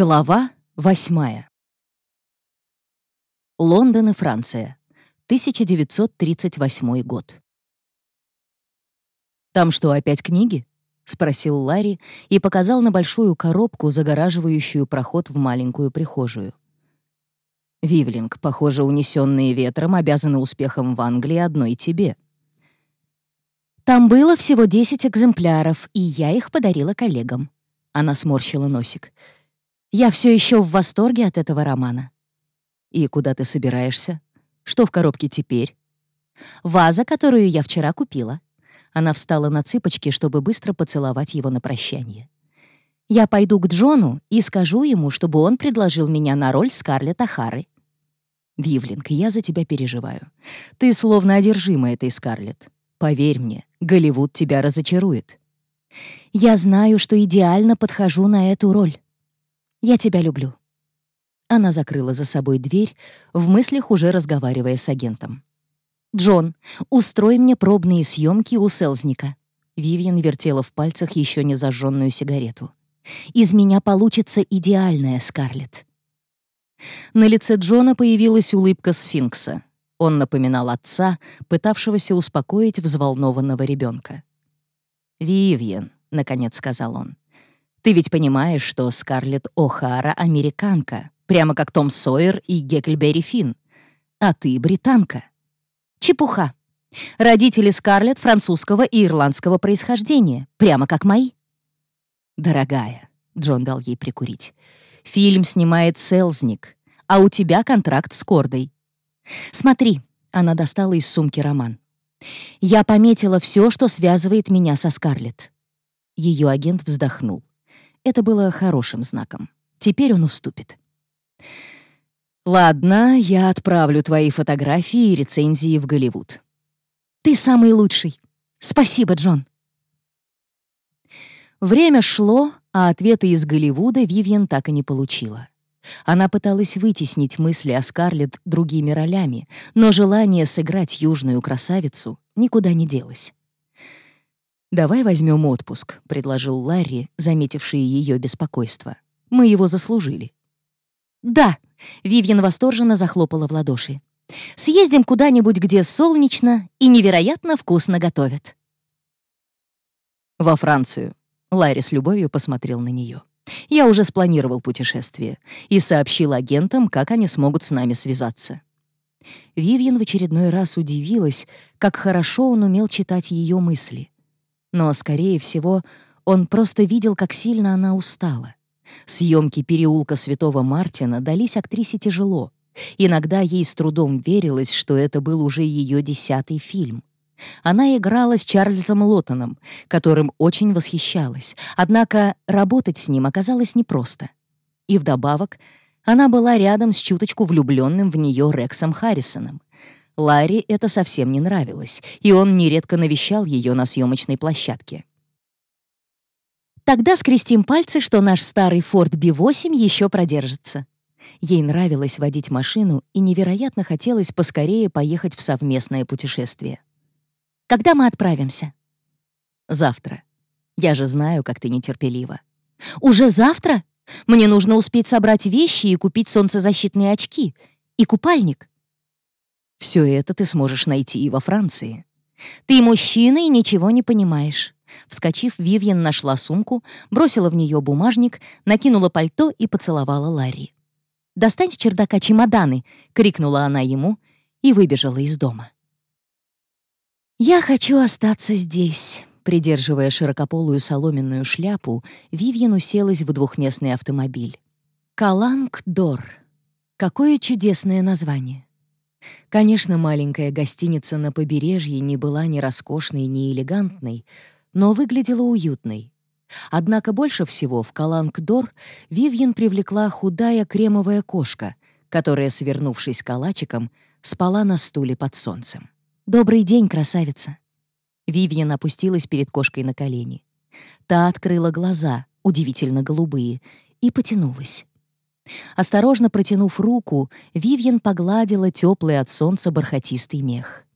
Глава восьмая. Лондон и Франция. 1938 год. «Там что, опять книги?» — спросил Ларри и показал на большую коробку, загораживающую проход в маленькую прихожую. «Вивлинг, похоже, унесенные ветром, обязаны успехом в Англии одной тебе». «Там было всего 10 экземпляров, и я их подарила коллегам». Она сморщила носик. Я все еще в восторге от этого романа. И куда ты собираешься? Что в коробке теперь? Ваза, которую я вчера купила. Она встала на цыпочки, чтобы быстро поцеловать его на прощание. Я пойду к Джону и скажу ему, чтобы он предложил меня на роль Скарлетт Ахары. Вивлинг, я за тебя переживаю. Ты словно одержима этой Скарлетт. Поверь мне, Голливуд тебя разочарует. Я знаю, что идеально подхожу на эту роль. Я тебя люблю». Она закрыла за собой дверь, в мыслях уже разговаривая с агентом. «Джон, устрой мне пробные съемки у Селзника». Вивьен вертела в пальцах еще не зажженную сигарету. «Из меня получится идеальная Скарлетт». На лице Джона появилась улыбка сфинкса. Он напоминал отца, пытавшегося успокоить взволнованного ребенка. «Вивьен», — наконец сказал он, ты ведь понимаешь, что Скарлетт О'Хара — американка, прямо как Том Сойер и Гекльберри Финн. А ты — британка. Чепуха. Родители Скарлетт французского и ирландского происхождения, прямо как мои. Дорогая, Джон дал ей прикурить, фильм снимает Селзник, а у тебя контракт с Кордой. Смотри, она достала из сумки роман. Я пометила все, что связывает меня со Скарлетт. Ее агент вздохнул. Это было хорошим знаком. Теперь он уступит. «Ладно, я отправлю твои фотографии и рецензии в Голливуд». «Ты самый лучший. Спасибо, Джон». Время шло, а ответы из Голливуда Вивьен так и не получила. Она пыталась вытеснить мысли о Скарлетт другими ролями, но желание сыграть южную красавицу никуда не делось. «Давай возьмем отпуск», — предложил Ларри, заметивший ее беспокойство. «Мы его заслужили». «Да», — Вивьен восторженно захлопала в ладоши. «Съездим куда-нибудь, где солнечно и невероятно вкусно готовят». «Во Францию», — Ларри с любовью посмотрел на нее. «Я уже спланировал путешествие и сообщил агентам, как они смогут с нами связаться». Вивьен в очередной раз удивилась, как хорошо он умел читать ее мысли — но, скорее всего, он просто видел, как сильно она устала. Съемки «Переулка Святого Мартина» дались актрисе тяжело. Иногда ей с трудом верилось, что это был уже ее десятый фильм. Она играла с Чарльзом Лоттоном, которым очень восхищалась, однако работать с ним оказалось непросто. И вдобавок она была рядом с чуточку влюбленным в нее Рексом Харрисоном. Ларри это совсем не нравилось, и он нередко навещал ее на съемочной площадке. «Тогда скрестим пальцы, что наш старый Ford B8 еще продержится». Ей нравилось водить машину, и невероятно хотелось поскорее поехать в совместное путешествие. «Когда мы отправимся?» «Завтра. Я же знаю, как ты нетерпелива». «Уже завтра? Мне нужно успеть собрать вещи и купить солнцезащитные очки. И купальник. Все это ты сможешь найти и во Франции. Ты мужчина и ничего не понимаешь. Вскочив, Вивьен нашла сумку, бросила в нее бумажник, накинула пальто и поцеловала Ларри. «Достань с чердака чемоданы!» — крикнула она ему и выбежала из дома. «Я хочу остаться здесь», Придерживая широкополую соломенную шляпу, уселась в двухместный автомобиль. «Каланг-Дор». Какое чудесное название. Конечно, маленькая гостиница на побережье не была ни роскошной, ни элегантной, но выглядела уютной. Однако больше всего в Каланг-Дор Вивьен привлекла худая кремовая кошка, которая, свернувшись калачиком, спала на стуле под солнцем. «Добрый день, красавица!» Вивьен опустилась перед кошкой на колени. Та открыла глаза, удивительно голубые, и потянулась. Осторожно протянув руку, Вивьен погладила теплый от солнца бархатистый мех.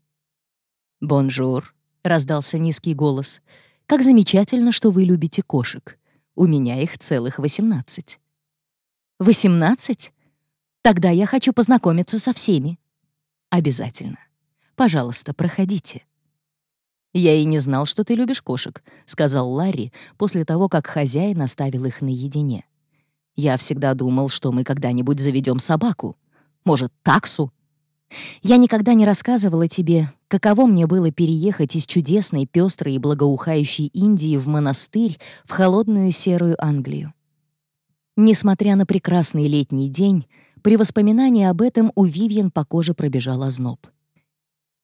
«Bonjour», — раздался низкий голос. «Как замечательно, что вы любите кошек. У меня их целых восемнадцать». «Восемнадцать? Тогда я хочу познакомиться со всеми». «Обязательно. Пожалуйста, проходите». «Я и не знал, что ты любишь кошек», — сказал Ларри после того, как хозяин оставил их наедине. «Я всегда думал, что мы когда-нибудь заведем собаку. Может, таксу?» «Я никогда не рассказывала тебе, каково мне было переехать из чудесной, пестрой и благоухающей Индии в монастырь в холодную серую Англию. Несмотря на прекрасный летний день, при воспоминании об этом у Вивьен по коже пробежал озноб.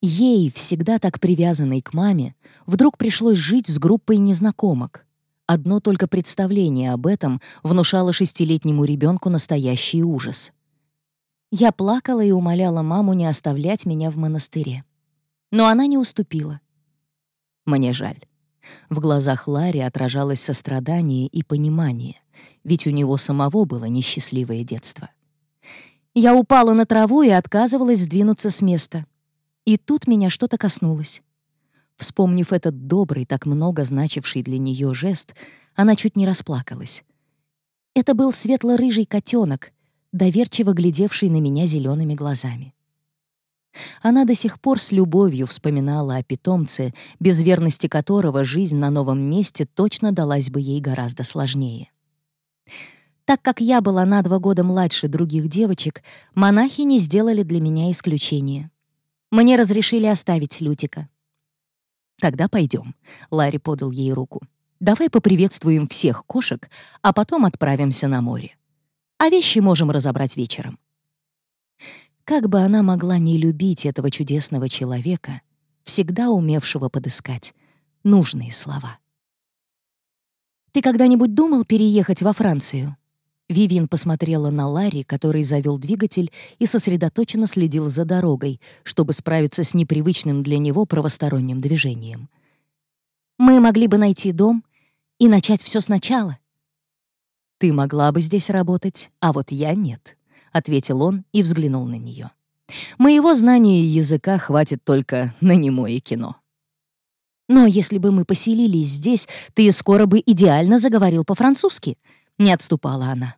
Ей, всегда так привязанной к маме, вдруг пришлось жить с группой незнакомок. Одно только представление об этом внушало шестилетнему ребенку настоящий ужас. Я плакала и умоляла маму не оставлять меня в монастыре. Но она не уступила. Мне жаль. В глазах Ларри отражалось сострадание и понимание, ведь у него самого было несчастливое детство. Я упала на траву и отказывалась сдвинуться с места — и тут меня что-то коснулось. Вспомнив этот добрый, так много значивший для нее жест, она чуть не расплакалась. Это был светло-рыжий котенок, доверчиво глядевший на меня зелеными глазами. Она до сих пор с любовью вспоминала о питомце, без верности которого жизнь на новом месте точно далась бы ей гораздо сложнее. Так как я была на два года младше других девочек, монахи не сделали для меня исключения. Мне разрешили оставить Лютика. «Тогда пойдем», — Ларри подал ей руку. «Давай поприветствуем всех кошек, а потом отправимся на море. А вещи можем разобрать вечером». Как бы она могла не любить этого чудесного человека, всегда умевшего подыскать нужные слова. «Ты когда-нибудь думал переехать во Францию?» Вивин посмотрела на Ларри, который завел двигатель и сосредоточенно следил за дорогой, чтобы справиться с непривычным для него правосторонним движением. «Мы могли бы найти дом и начать все сначала». «Ты могла бы здесь работать, а вот я нет», — ответил он и взглянул на нее. «Моего знания языка хватит только на немое кино». «Но если бы мы поселились здесь, ты скоро бы идеально заговорил по-французски», — не отступала она.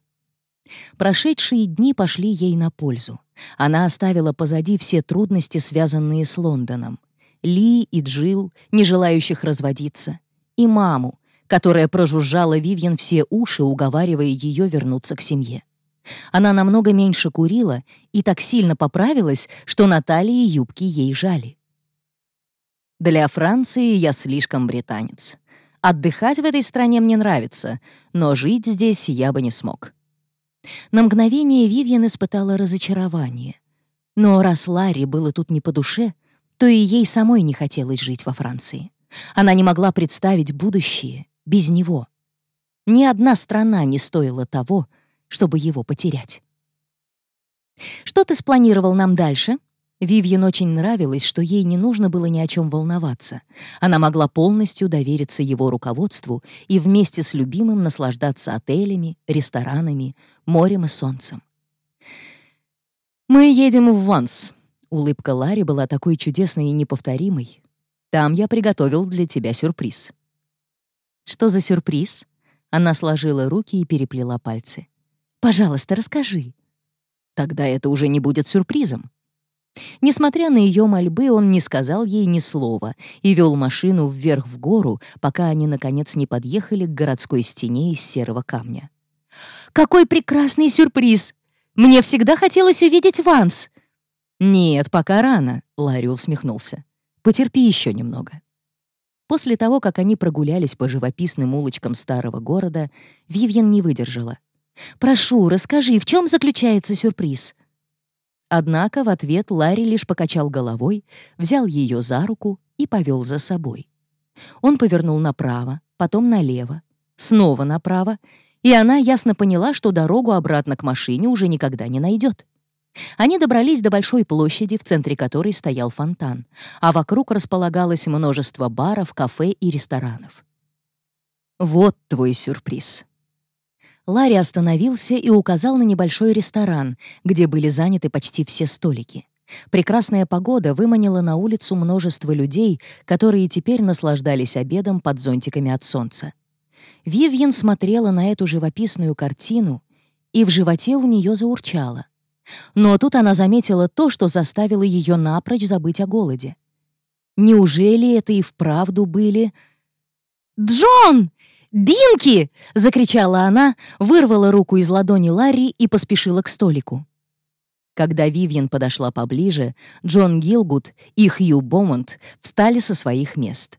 Прошедшие дни пошли ей на пользу. Она оставила позади все трудности, связанные с Лондоном. Ли и Джил, не желающих разводиться, и маму, которая прожужжала Вивьен все уши, уговаривая ее вернуться к семье. Она намного меньше курила и так сильно поправилась, что Натальи и юбки ей жали. Для Франции я слишком британец. Отдыхать в этой стране мне нравится, но жить здесь я бы не смог. На мгновение Вивьен испытала разочарование. Но раз Ларри было тут не по душе, то и ей самой не хотелось жить во Франции. Она не могла представить будущее без него. Ни одна страна не стоила того, чтобы его потерять. «Что ты спланировал нам дальше?» Вивьен очень нравилось, что ей не нужно было ни о чем волноваться. Она могла полностью довериться его руководству и вместе с любимым наслаждаться отелями, ресторанами, морем и солнцем. «Мы едем в Ванс». Улыбка Ларри была такой чудесной и неповторимой. «Там я приготовил для тебя сюрприз». «Что за сюрприз?» Она сложила руки и переплела пальцы. «Пожалуйста, расскажи». «Тогда это уже не будет сюрпризом», Несмотря на ее мольбы, он не сказал ей ни слова и вел машину вверх в гору, пока они, наконец, не подъехали к городской стене из серого камня. «Какой прекрасный сюрприз! Мне всегда хотелось увидеть Ванс!» «Нет, пока рано», — Ларри усмехнулся. «Потерпи еще немного». После того, как они прогулялись по живописным улочкам старого города, Вивьен не выдержала. «Прошу, расскажи, в чем заключается сюрприз?» Однако в ответ Ларри лишь покачал головой, взял ее за руку и повел за собой. Он повернул направо, потом налево, снова направо, и она ясно поняла, что дорогу обратно к машине уже никогда не найдет. Они добрались до большой площади, в центре которой стоял фонтан, а вокруг располагалось множество баров, кафе и ресторанов. «Вот твой сюрприз», Ларри остановился и указал на небольшой ресторан, где были заняты почти все столики. Прекрасная погода выманила на улицу множество людей, которые теперь наслаждались обедом под зонтиками от солнца. Вивьен смотрела на эту живописную картину и в животе у нее заурчало. Но тут она заметила то, что заставило ее напрочь забыть о голоде. Неужели это и вправду были... «Джон! Бинки!» — закричала она, вырвала руку из ладони Ларри и поспешила к столику. Когда Вивьен подошла поближе, Джон Гилгуд и Хью Бомонт встали со своих мест.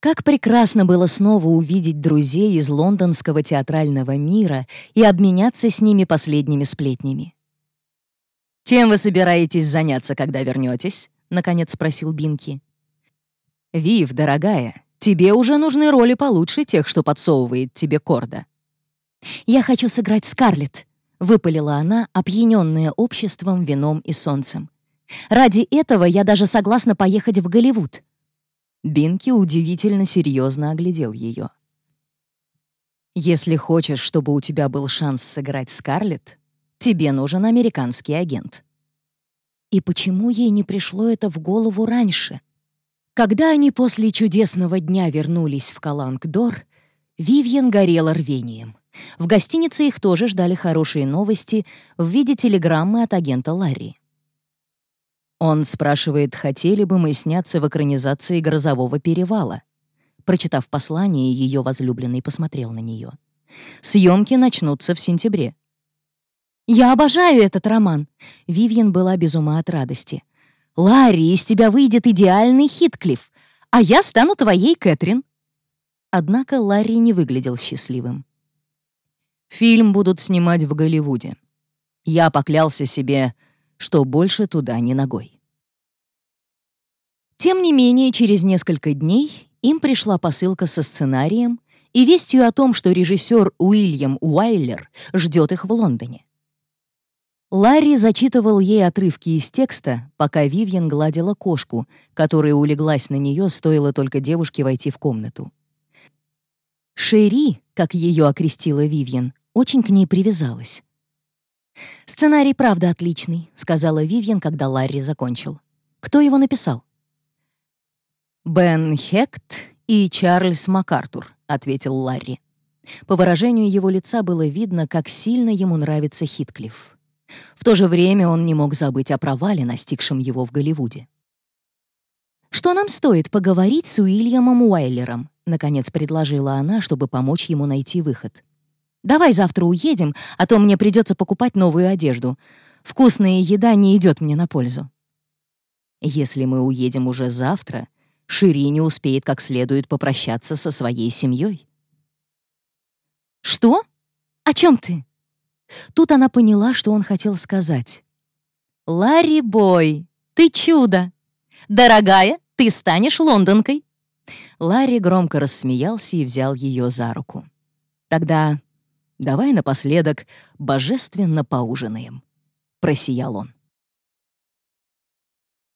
Как прекрасно было снова увидеть друзей из лондонского театрального мира и обменяться с ними последними сплетнями. «Чем вы собираетесь заняться, когда вернетесь?» — наконец спросил Бинки. «Вив, дорогая, тебе уже нужны роли получше тех, что подсовывает тебе Корда». «Я хочу сыграть Скарлетт», — выпалила она, опьяненная обществом, вином и солнцем. «Ради этого я даже согласна поехать в Голливуд». Бинки удивительно серьезно оглядел ее. «Если хочешь, чтобы у тебя был шанс сыграть Скарлетт, тебе нужен американский агент». И почему ей не пришло это в голову раньше? Когда они после чудесного дня вернулись в Калангдор, Вивьен горела рвением. В гостинице их тоже ждали хорошие новости в виде телеграммы от агента Ларри. Он спрашивает, хотели бы мы сняться в экранизации «Грозового перевала». Прочитав послание, ее возлюбленный посмотрел на нее. Съемки начнутся в сентябре. «Я обожаю этот роман!» Вивьен была без ума от радости. «Ларри, из тебя выйдет идеальный Хитклифф, а я стану твоей Кэтрин!» Однако Ларри не выглядел счастливым. «Фильм будут снимать в Голливуде. Я поклялся себе, что больше туда не ногой. Тем не менее, через несколько дней им пришла посылка со сценарием и вестью о том, что режиссер Уильям Уайлер ждет их в Лондоне. Ларри зачитывал ей отрывки из текста, пока Вивьен гладила кошку, которая улеглась на нее, стоило только девушке войти в комнату. Шери, как ее окрестила Вивьен, очень к ней привязалась. «Сценарий, правда, отличный», — сказала Вивьен, когда Ларри закончил. «Кто его написал?» «Бен Хект и Чарльз МакАртур», — ответил Ларри. По выражению его лица было видно, как сильно ему нравится Хитклифф. В то же время он не мог забыть о провале, настигшем его в Голливуде. «Что нам стоит поговорить с Уильямом Уайлером?» — наконец предложила она, чтобы помочь ему найти выход. Давай завтра уедем, а то мне придется покупать новую одежду. Вкусная еда не идет мне на пользу». «Если мы уедем уже завтра, Шири не успеет как следует попрощаться со своей семьей». «Что? О чем ты?» Тут она поняла, что он хотел сказать. «Ларри Бой, ты чудо! Дорогая, ты станешь лондонкой!» Ларри громко рассмеялся и взял ее за руку. «Тогда Давай напоследок божественно поужинаем», — просиял он.